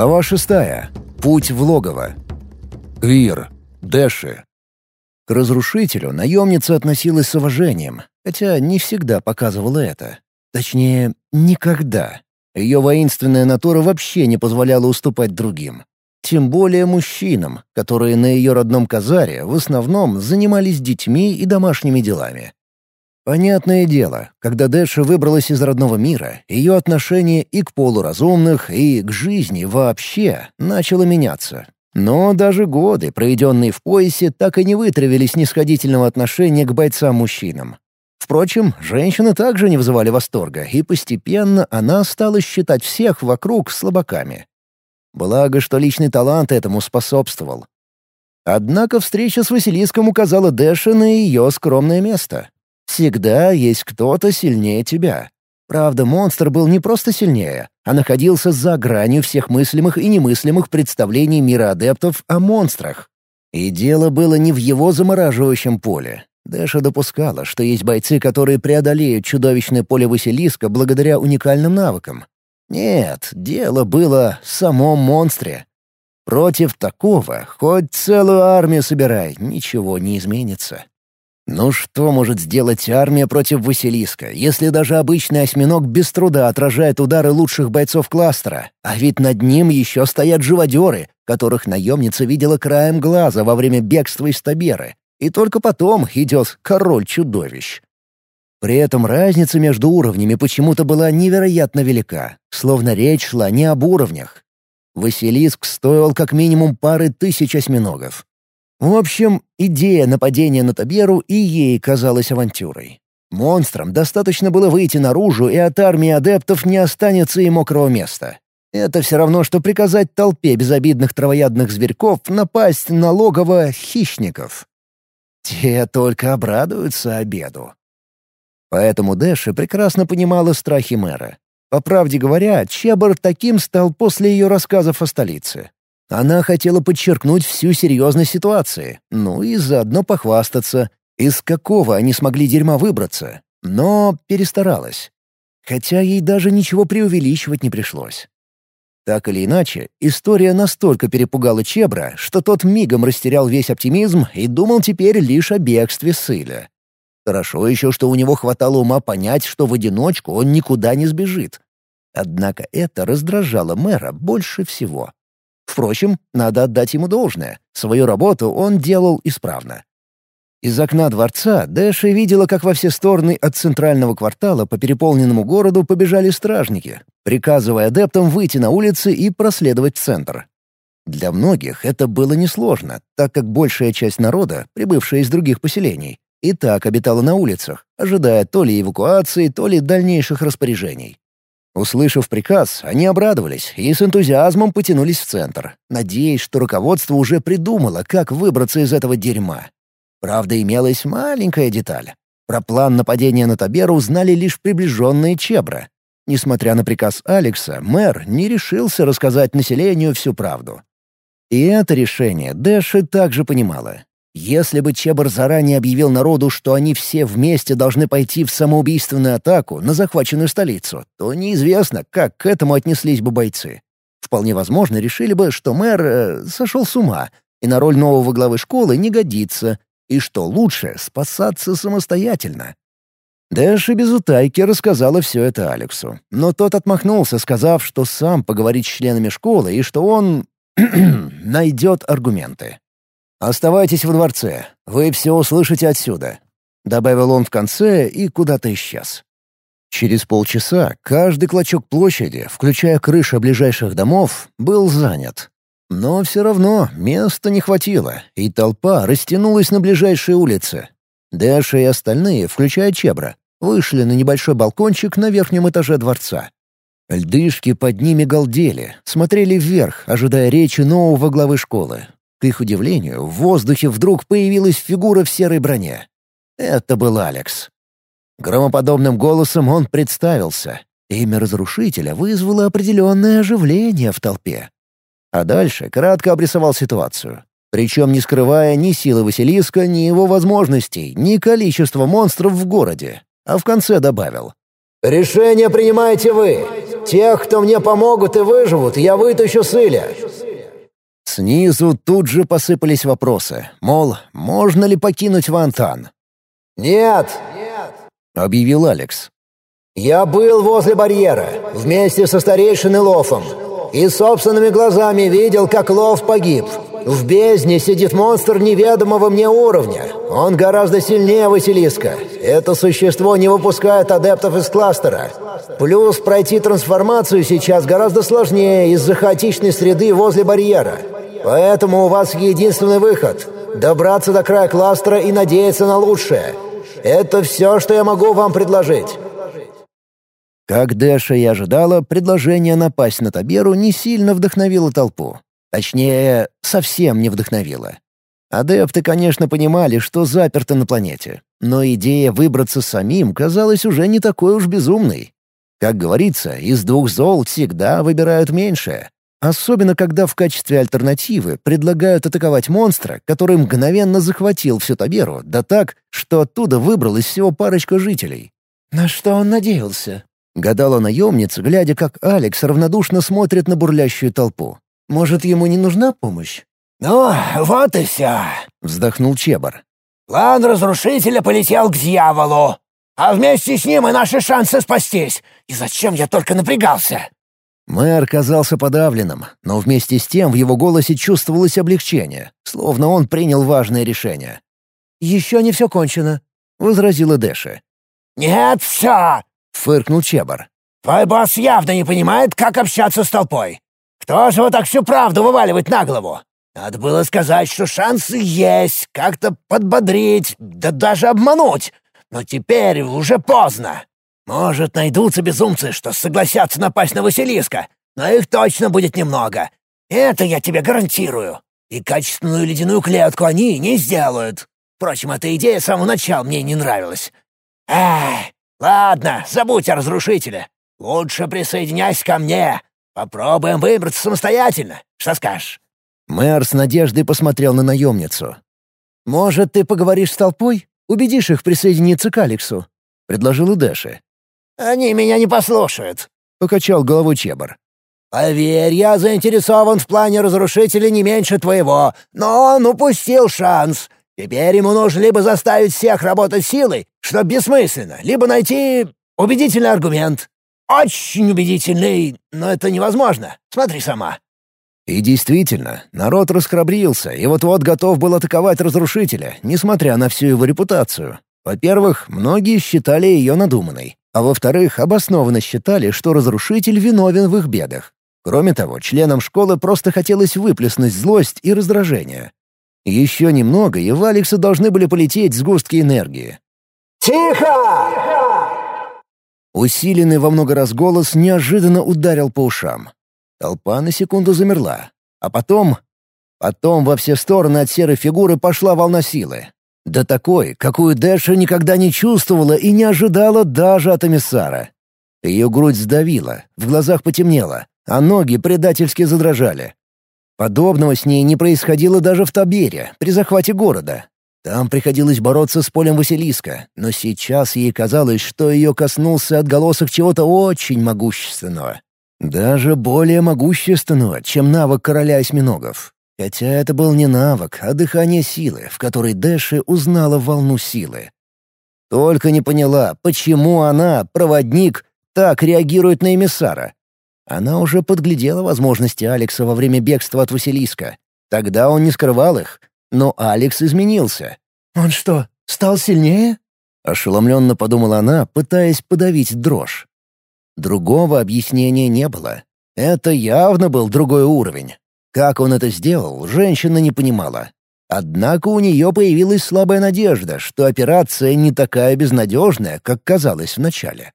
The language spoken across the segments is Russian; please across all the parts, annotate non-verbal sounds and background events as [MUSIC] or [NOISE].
Глава шестая. Путь в логово. Квир. Дэши. К разрушителю наемница относилась с уважением, хотя не всегда показывала это. Точнее, никогда. Ее воинственная натура вообще не позволяла уступать другим. Тем более мужчинам, которые на ее родном Казаре в основном занимались детьми и домашними делами. Понятное дело, когда Дэша выбралась из родного мира, ее отношение и к полуразумных, и к жизни вообще начало меняться. Но даже годы, проведенные в поясе, так и не вытравили снисходительного отношения к бойцам-мужчинам. Впрочем, женщины также не вызывали восторга, и постепенно она стала считать всех вокруг слабаками. Благо, что личный талант этому способствовал. Однако встреча с Василиском указала Дэша на ее скромное место. Всегда есть кто-то сильнее тебя. Правда, монстр был не просто сильнее, а находился за гранью всех мыслимых и немыслимых представлений мира адептов о монстрах. И дело было не в его замораживающем поле. Дэша допускала, что есть бойцы, которые преодолеют чудовищное поле Василиска благодаря уникальным навыкам. Нет, дело было в самом монстре. Против такого хоть целую армию собирай, ничего не изменится. Ну что может сделать армия против Василиска, если даже обычный осьминог без труда отражает удары лучших бойцов кластера, а ведь над ним еще стоят живодеры, которых наемница видела краем глаза во время бегства из Таберы, и только потом идет король чудовищ. При этом разница между уровнями почему-то была невероятно велика, словно речь шла не об уровнях. Василиск стоил как минимум пары тысяч осьминогов, в общем, идея нападения на Таберу и ей казалась авантюрой. Монстрам достаточно было выйти наружу, и от армии адептов не останется и мокрого места. Это все равно, что приказать толпе безобидных травоядных зверьков напасть на логово хищников. Те только обрадуются обеду. Поэтому Дэша прекрасно понимала страхи мэра. По правде говоря, Чебр таким стал после ее рассказов о столице. Она хотела подчеркнуть всю серьезность ситуации, ну и заодно похвастаться, из какого они смогли дерьма выбраться. Но перестаралась. Хотя ей даже ничего преувеличивать не пришлось. Так или иначе, история настолько перепугала Чебра, что тот мигом растерял весь оптимизм и думал теперь лишь о бегстве сыля. Хорошо еще, что у него хватало ума понять, что в одиночку он никуда не сбежит. Однако это раздражало мэра больше всего. Впрочем, надо отдать ему должное. Свою работу он делал исправно. Из окна дворца Дэша видела, как во все стороны от центрального квартала по переполненному городу побежали стражники, приказывая адептам выйти на улицы и проследовать в центр. Для многих это было несложно, так как большая часть народа, прибывшая из других поселений, и так обитала на улицах, ожидая то ли эвакуации, то ли дальнейших распоряжений. Услышав приказ, они обрадовались и с энтузиазмом потянулись в центр, надеясь, что руководство уже придумало, как выбраться из этого дерьма. Правда, имелась маленькая деталь. Про план нападения на Таберу узнали лишь приближенные Чебра. Несмотря на приказ Алекса, мэр не решился рассказать населению всю правду. И это решение Дэши также понимала. Если бы Чебр заранее объявил народу, что они все вместе должны пойти в самоубийственную атаку на захваченную столицу, то неизвестно, как к этому отнеслись бы бойцы. Вполне возможно, решили бы, что мэр э, сошел с ума, и на роль нового главы школы не годится, и что лучше — спасаться самостоятельно. Дэша без утайки рассказала все это Алексу, но тот отмахнулся, сказав, что сам поговорит с членами школы и что он [CLEARS THROAT] найдет аргументы. «Оставайтесь во дворце, вы все услышите отсюда», — добавил он в конце и куда-то исчез. Через полчаса каждый клочок площади, включая крыши ближайших домов, был занят. Но все равно места не хватило, и толпа растянулась на ближайшие улицы. Дэша и остальные, включая Чебра, вышли на небольшой балкончик на верхнем этаже дворца. Льдышки под ними галдели, смотрели вверх, ожидая речи нового главы школы, к их удивлению, в воздухе вдруг появилась фигура в серой броне. Это был Алекс. Громоподобным голосом он представился. Имя разрушителя вызвало определенное оживление в толпе. А дальше кратко обрисовал ситуацию. Причем не скрывая ни силы Василиска, ни его возможностей, ни количества монстров в городе. А в конце добавил. «Решение принимаете вы. Тех, кто мне помогут и выживут, я вытащу с Иля». Снизу тут же посыпались вопросы, мол, можно ли покинуть Вантан? «Нет!» — объявил Алекс. «Я был возле барьера, вместе со старейшиной Лофом, и собственными глазами видел, как Лов погиб. В бездне сидит монстр неведомого мне уровня. Он гораздо сильнее Василиска. Это существо не выпускает адептов из кластера. Плюс пройти трансформацию сейчас гораздо сложнее из-за хаотичной среды возле барьера. Поэтому у вас единственный выход — добраться до края кластера и надеяться на лучшее. Это все, что я могу вам предложить». Как Дэша и ожидала, предложение напасть на Таберу не сильно вдохновило толпу. Точнее, совсем не вдохновило. Адепты, конечно, понимали, что заперты на планете, но идея выбраться самим казалась уже не такой уж безумной. Как говорится, из двух зол всегда выбирают меньшее. Особенно, когда в качестве альтернативы предлагают атаковать монстра, который мгновенно захватил всю Таберу, да так, что оттуда выбралась всего парочка жителей. «На что он надеялся?» — гадала наемница, глядя, как Алекс равнодушно смотрит на бурлящую толпу. «Может, ему не нужна помощь?» «Ну, вот и все», — вздохнул Чебар. «План разрушителя полетел к дьяволу, а вместе с ним и наши шансы спастись. И зачем я только напрягался?» Мэр казался подавленным, но вместе с тем в его голосе чувствовалось облегчение, словно он принял важное решение. «Еще не все кончено», — возразила Дэша. «Нет, все!» — фыркнул Чебар. «Твой босс явно не понимает, как общаться с толпой. Кто же вот так всю правду вываливает на голову? Надо было сказать, что шансы есть, как-то подбодрить, да даже обмануть. Но теперь уже поздно. Может, найдутся безумцы, что согласятся напасть на Василиска, но их точно будет немного. Это я тебе гарантирую. И качественную ледяную клетку они не сделают. Впрочем, эта идея с самого начала мне не нравилась. Эх, ладно, забудь о разрушителе. Лучше присоединяйся ко мне. Попробуем выбраться самостоятельно. Что скажешь?» Мэр с надеждой посмотрел на наемницу. «Может, ты поговоришь с толпой? Убедишь их присоединиться к Алексу?» — предложила Дэша. «Они меня не послушают», — покачал головой Чебар. «Поверь, я заинтересован в плане разрушителя не меньше твоего, но он упустил шанс. Теперь ему нужно либо заставить всех работать силой, что бессмысленно, либо найти убедительный аргумент. Очень убедительный, но это невозможно. Смотри сама». И действительно, народ расхрабрился и вот-вот готов был атаковать разрушителя, несмотря на всю его репутацию. Во-первых, многие считали ее надуманной, а во-вторых, обоснованно считали, что разрушитель виновен в их бедах. Кроме того, членам школы просто хотелось выплеснуть злость и раздражение. Еще немного, и в Алекса должны были полететь сгустки энергии. «Тихо!» Усиленный во много раз голос неожиданно ударил по ушам. Толпа на секунду замерла. А потом... Потом во все стороны от серой фигуры пошла волна силы. Да такой, какую Дэша никогда не чувствовала и не ожидала даже от эмиссара. Ее грудь сдавила, в глазах потемнело, а ноги предательски задрожали. Подобного с ней не происходило даже в Табере, при захвате города. Там приходилось бороться с полем Василиска, но сейчас ей казалось, что ее коснулся отголосок чего-то очень могущественного. Даже более могущественного, чем навык короля осьминогов. Хотя это был не навык, а дыхание силы, в которой Дэши узнала волну силы. Только не поняла, почему она, проводник, так реагирует на эмиссара. Она уже подглядела возможности Алекса во время бегства от Василиска. Тогда он не скрывал их, но Алекс изменился. «Он что, стал сильнее?» — ошеломленно подумала она, пытаясь подавить дрожь. Другого объяснения не было. Это явно был другой уровень. Как он это сделал, женщина не понимала. Однако у нее появилась слабая надежда, что операция не такая безнадежная, как казалось вначале.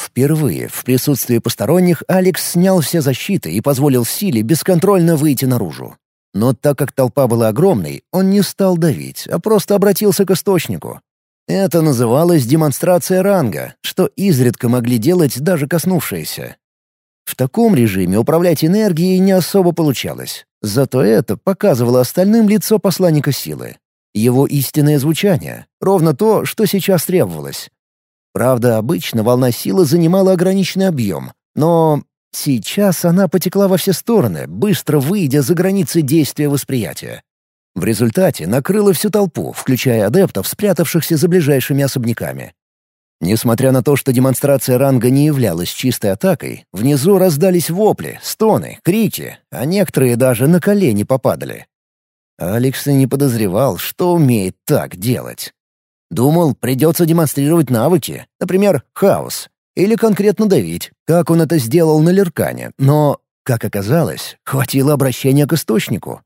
Впервые в присутствии посторонних Алекс снял все защиты и позволил силе бесконтрольно выйти наружу. Но так как толпа была огромной, он не стал давить, а просто обратился к источнику. Это называлось демонстрация ранга, что изредка могли делать даже коснувшиеся. В таком режиме управлять энергией не особо получалось. Зато это показывало остальным лицо посланника силы. Его истинное звучание — ровно то, что сейчас требовалось. Правда, обычно волна силы занимала ограниченный объем, но сейчас она потекла во все стороны, быстро выйдя за границы действия восприятия. В результате накрыла всю толпу, включая адептов, спрятавшихся за ближайшими особняками. Несмотря на то, что демонстрация ранга не являлась чистой атакой, внизу раздались вопли, стоны, крики, а некоторые даже на колени попадали. Алекс и не подозревал, что умеет так делать. Думал, придется демонстрировать навыки, например, хаос, или конкретно давить, как он это сделал на Леркане, но, как оказалось, хватило обращения к источнику.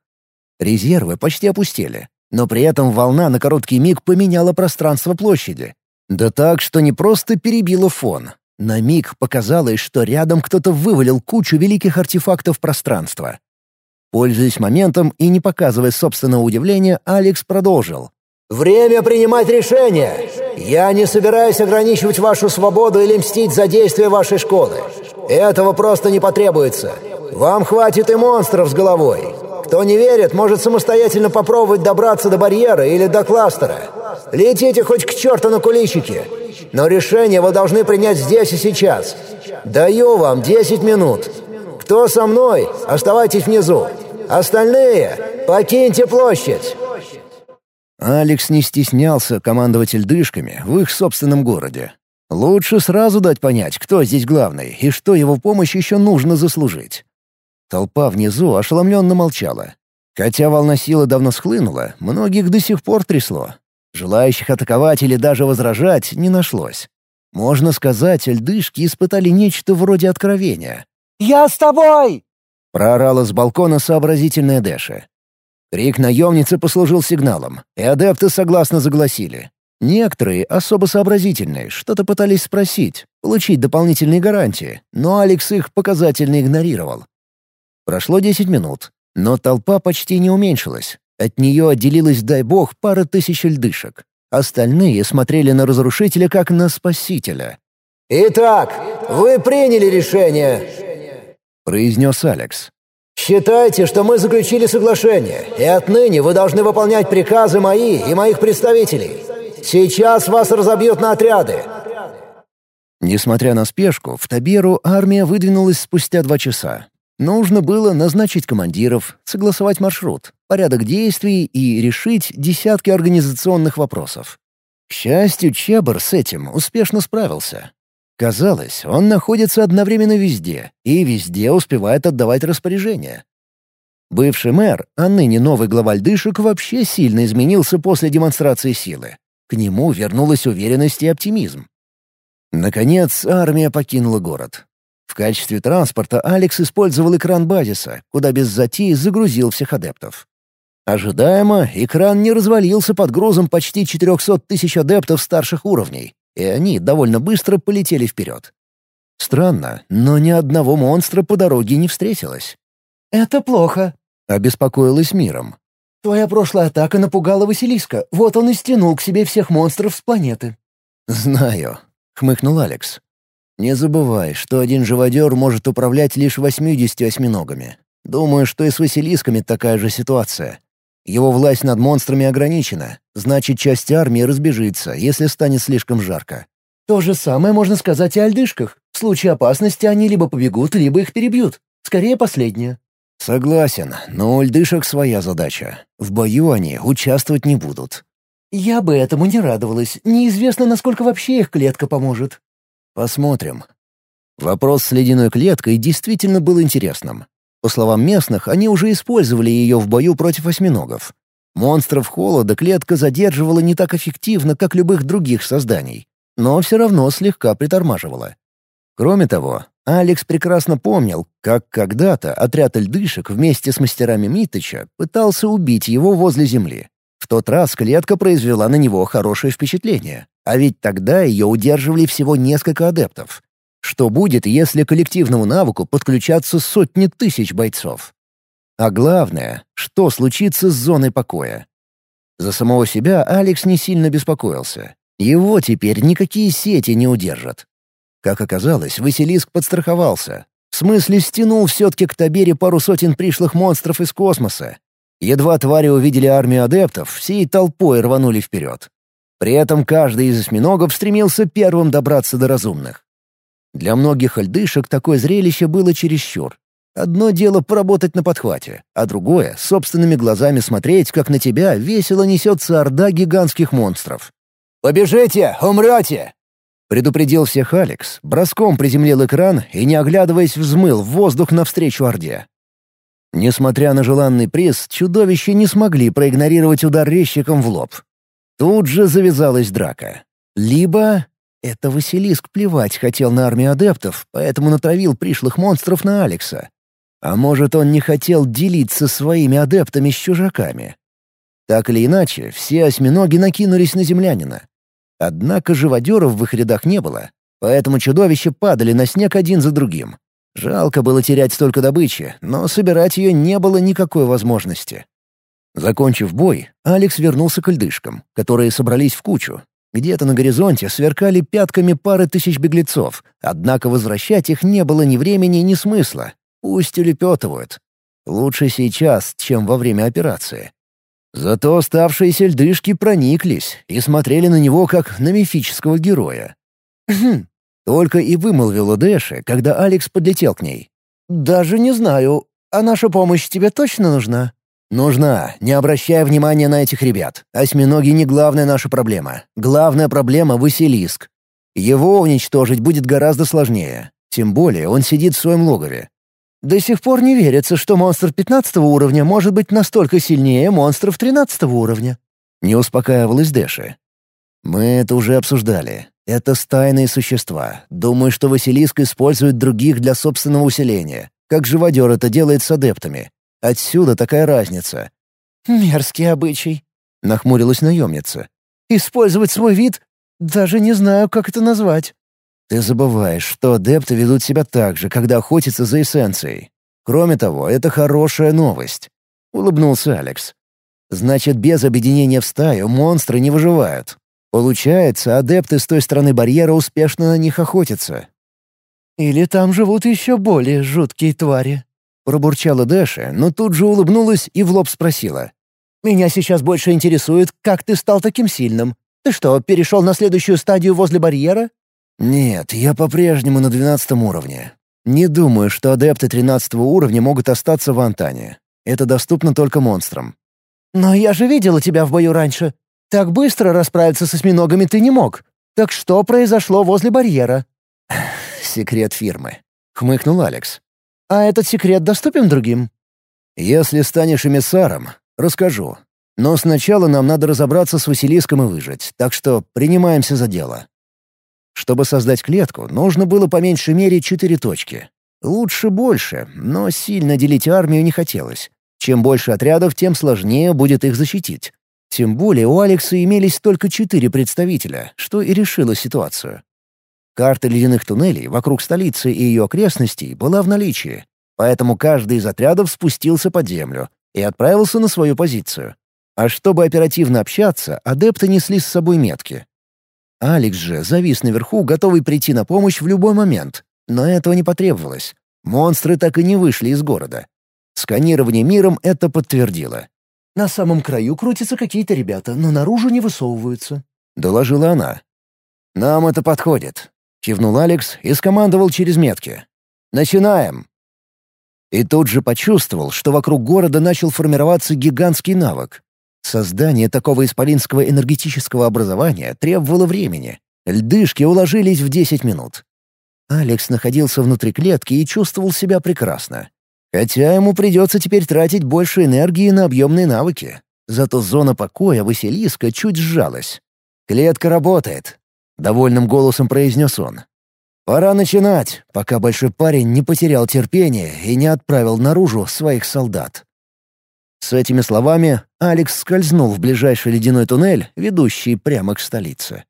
Резервы почти опустели, но при этом волна на короткий миг поменяла пространство площади, да так, что не просто перебило фон. На миг показалось, что рядом кто-то вывалил кучу великих артефактов пространства. Пользуясь моментом и не показывая собственного удивления, Алекс продолжил. «Время принимать решения! Я не собираюсь ограничивать вашу свободу или мстить за действия вашей школы. Этого просто не потребуется. Вам хватит и монстров с головой. Кто не верит, может самостоятельно попробовать добраться до барьера или до кластера. Летите хоть к черту на куличики. Но решение вы должны принять здесь и сейчас. Даю вам 10 минут. Кто со мной, оставайтесь внизу. Остальные покиньте площадь. Алекс не стеснялся командовать льдышками в их собственном городе. Лучше сразу дать понять, кто здесь главный и что его помощь еще нужно заслужить. Толпа внизу ошеломленно молчала. Хотя волна силы давно схлынула, многих до сих пор трясло. Желающих атаковать или даже возражать не нашлось. Можно сказать, льдышки испытали нечто вроде откровения. «Я с тобой!» — проорала с балкона сообразительная Дэша. Крик наемницы послужил сигналом, и адепты согласно загласили. Некоторые, особо сообразительные, что-то пытались спросить, получить дополнительные гарантии, но Алекс их показательно игнорировал. Прошло десять минут, но толпа почти не уменьшилась. От нее отделилась, дай бог, пара тысяч льдышек. Остальные смотрели на разрушителя как на спасителя. «Итак, вы приняли решение», — произнес Алекс. «Считайте, что мы заключили соглашение, и отныне вы должны выполнять приказы мои и моих представителей. Сейчас вас разобьют на отряды». Несмотря на спешку, в Таберу армия выдвинулась спустя два часа. Нужно было назначить командиров, согласовать маршрут, порядок действий и решить десятки организационных вопросов. К счастью, Чебр с этим успешно справился. Казалось, он находится одновременно везде и везде успевает отдавать распоряжения. Бывший мэр, а ныне новый глава льдышек, вообще сильно изменился после демонстрации силы. К нему вернулась уверенность и оптимизм. Наконец, армия покинула город. В качестве транспорта Алекс использовал экран базиса, куда без затеи загрузил всех адептов. Ожидаемо, экран не развалился под грузом почти 400 тысяч адептов старших уровней, и они довольно быстро полетели вперед. Странно, но ни одного монстра по дороге не встретилось. «Это плохо», — обеспокоилась миром. «Твоя прошлая атака напугала Василиска, вот он и стянул к себе всех монстров с планеты». «Знаю», — хмыкнул Алекс. Не забывай, что один живодер может управлять лишь 80 осьминогами. Думаю, что и с Василисками такая же ситуация. Его власть над монстрами ограничена, значит, часть армии разбежится, если станет слишком жарко. То же самое можно сказать и о льдышках. В случае опасности они либо побегут, либо их перебьют. Скорее, последнее. Согласен, но у льдышек своя задача. В бою они участвовать не будут. Я бы этому не радовалась. Неизвестно, насколько вообще их клетка поможет. Посмотрим. Вопрос с ледяной клеткой действительно был интересным. По словам местных, они уже использовали ее в бою против осьминогов. Монстров холода клетка задерживала не так эффективно, как любых других созданий, но все равно слегка притормаживала. Кроме того, Алекс прекрасно помнил, как когда-то отряд льдышек вместе с мастерами Митыча пытался убить его возле земли. В тот раз клетка произвела на него хорошее впечатление. А ведь тогда ее удерживали всего несколько адептов. Что будет, если коллективному навыку подключаться сотни тысяч бойцов? А главное, что случится с зоной покоя? За самого себя Алекс не сильно беспокоился. Его теперь никакие сети не удержат. Как оказалось, Василиск подстраховался. В смысле, стянул все-таки к Табере пару сотен пришлых монстров из космоса. Едва твари увидели армию адептов, всей толпой рванули вперед. При этом каждый из осьминогов стремился первым добраться до разумных. Для многих льдышек такое зрелище было чересчур. Одно дело поработать на подхвате, а другое — собственными глазами смотреть, как на тебя весело несется орда гигантских монстров. «Побежите, умрете!» Предупредил всех Алекс, броском приземлил экран и, не оглядываясь, взмыл в воздух навстречу Орде. Несмотря на желанный приз, чудовища не смогли проигнорировать удар резчиком в лоб. Тут же завязалась драка. Либо это Василиск плевать хотел на армию адептов, поэтому натравил пришлых монстров на Алекса. А может, он не хотел делиться своими адептами с чужаками. Так или иначе, все осьминоги накинулись на землянина. Однако живодеров в их рядах не было, поэтому чудовища падали на снег один за другим. Жалко было терять столько добычи, но собирать ее не было никакой возможности. Закончив бой, Алекс вернулся к льдышкам, которые собрались в кучу. Где-то на горизонте сверкали пятками пары тысяч беглецов, однако возвращать их не было ни времени, ни смысла. Пусть улепетывают. Лучше сейчас, чем во время операции. Зато оставшиеся льдышки прониклись и смотрели на него как на мифического героя. «Хм», только и вымолвила Дэши, когда Алекс подлетел к ней. «Даже не знаю, а наша помощь тебе точно нужна?» «Нужна. Не обращая внимания на этих ребят. Осьминоги не главная наша проблема. Главная проблема — Василиск. Его уничтожить будет гораздо сложнее. Тем более он сидит в своем логове. До сих пор не верится, что монстр 15 уровня может быть настолько сильнее монстров 13 уровня. Не успокаивалась Дэши. Мы это уже обсуждали. Это стайные существа. Думаю, что Василиск использует других для собственного усиления, как живодер это делает с адептами. Отсюда такая разница. «Мерзкий обычай», — нахмурилась наемница. «Использовать свой вид? Даже не знаю, как это назвать». Ты забываешь, что адепты ведут себя так же, когда охотятся за эссенцией. Кроме того, это хорошая новость. Улыбнулся Алекс. Значит, без объединения в стаю монстры не выживают. Получается, адепты с той стороны барьера успешно на них охотятся. «Или там живут еще более жуткие твари», — пробурчала Дэша, но тут же улыбнулась и в лоб спросила. «Меня сейчас больше интересует, как ты стал таким сильным. Ты что, перешел на следующую стадию возле барьера?» «Нет, я по-прежнему на двенадцатом уровне. Не думаю, что адепты тринадцатого уровня могут остаться в Антане. Это доступно только монстрам». «Но я же видела тебя в бою раньше. Так быстро расправиться с осьминогами ты не мог. Так что произошло возле барьера?» «Секрет фирмы», — хмыкнул Алекс. «А этот секрет доступен другим?» «Если станешь эмиссаром, расскажу. Но сначала нам надо разобраться с Василиском и выжить, так что принимаемся за дело». Чтобы создать клетку, нужно было по меньшей мере четыре точки. Лучше больше, но сильно делить армию не хотелось. Чем больше отрядов, тем сложнее будет их защитить. Тем более у Алекса имелись только четыре представителя, что и решило ситуацию. Карта ледяных туннелей вокруг столицы и ее окрестностей была в наличии, поэтому каждый из отрядов спустился под землю и отправился на свою позицию. А чтобы оперативно общаться, адепты несли с собой метки. Алекс же завис наверху, готовый прийти на помощь в любой момент. Но этого не потребовалось. Монстры так и не вышли из города. Сканирование миром это подтвердило. «На самом краю крутятся какие-то ребята, но наружу не высовываются», — доложила она. «Нам это подходит», — кивнул Алекс и скомандовал через метки. «Начинаем!» И тут же почувствовал, что вокруг города начал формироваться гигантский навык. Создание такого исполинского энергетического образования требовало времени. Льдышки уложились в 10 минут. Алекс находился внутри клетки и чувствовал себя прекрасно. Хотя ему придется теперь тратить больше энергии на объемные навыки. Зато зона покоя Василиска чуть сжалась. «Клетка работает», — довольным голосом произнес он. «Пора начинать, пока большой парень не потерял терпение и не отправил наружу своих солдат». С этими словами Алекс скользнул в ближайший ледяной туннель, ведущий прямо к столице.